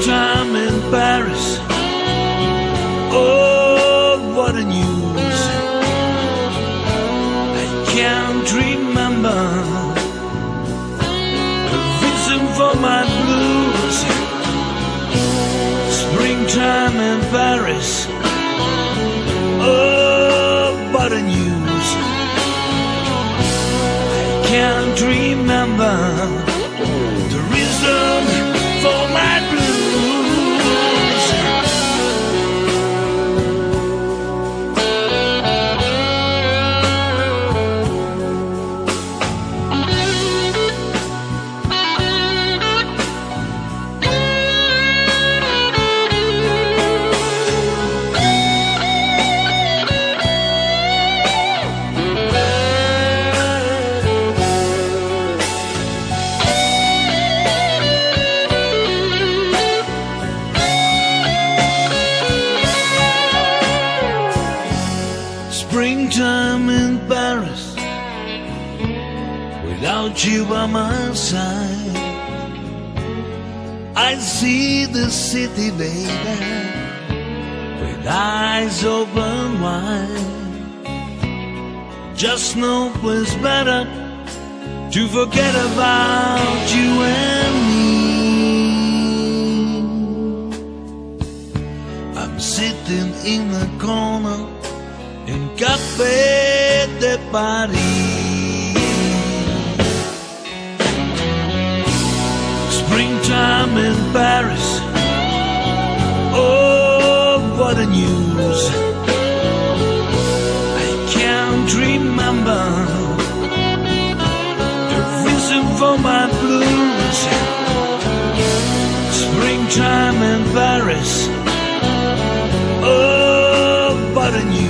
Springtime in Paris. Oh, what a news! I can't remember a reason for my blues. Springtime in Paris. Oh, what a news! I can't remember the reason Springtime in Paris without you by my side. I see the city, baby, with eyes open wide. Just no place better to forget about you and me. I'm sitting in the corner in Café de Paris. Springtime in Paris. Oh, what a news! I can't remember the reason for my blues. Springtime in Paris. Oh, what a news!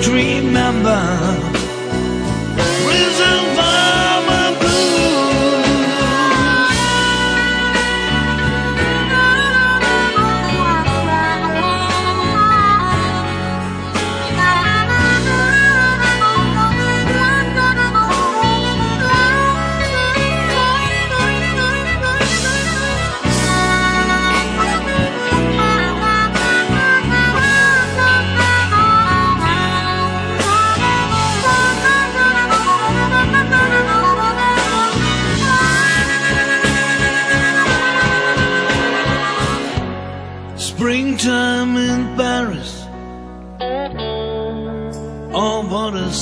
Can't remember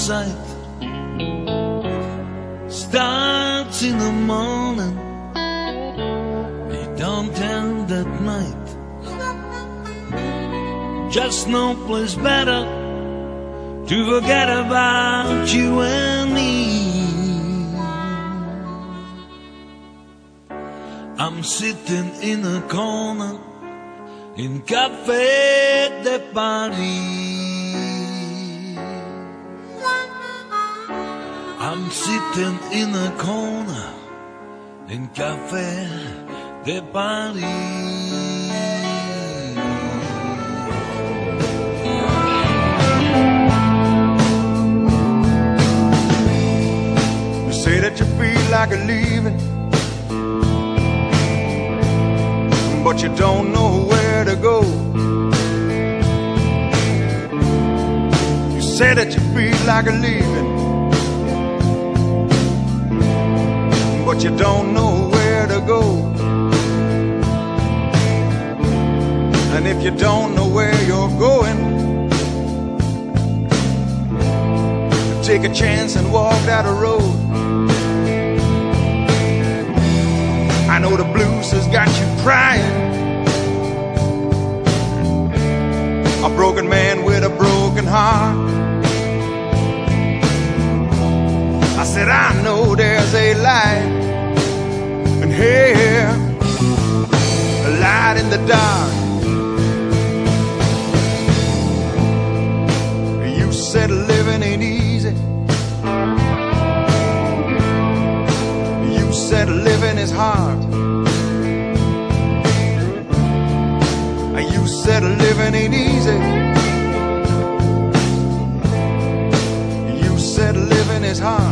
sight. Starts in the morning. They don't end at night. Just no place better to forget about you and me. I'm sitting in a corner in Café de Paris. I'm sitting in a corner in Café de Paris. You say that you feel like a leaving, but you don't know where to go. You say that you feel like a leaving, but you don't know where to go. And if you don't know where you're going, take a chance and walk down the road. I know the blues has got you crying. A broken man with a broken heart. I said, I know there's a light dark. You said living ain't easy. You said living is hard. You said living ain't easy. You said living is hard.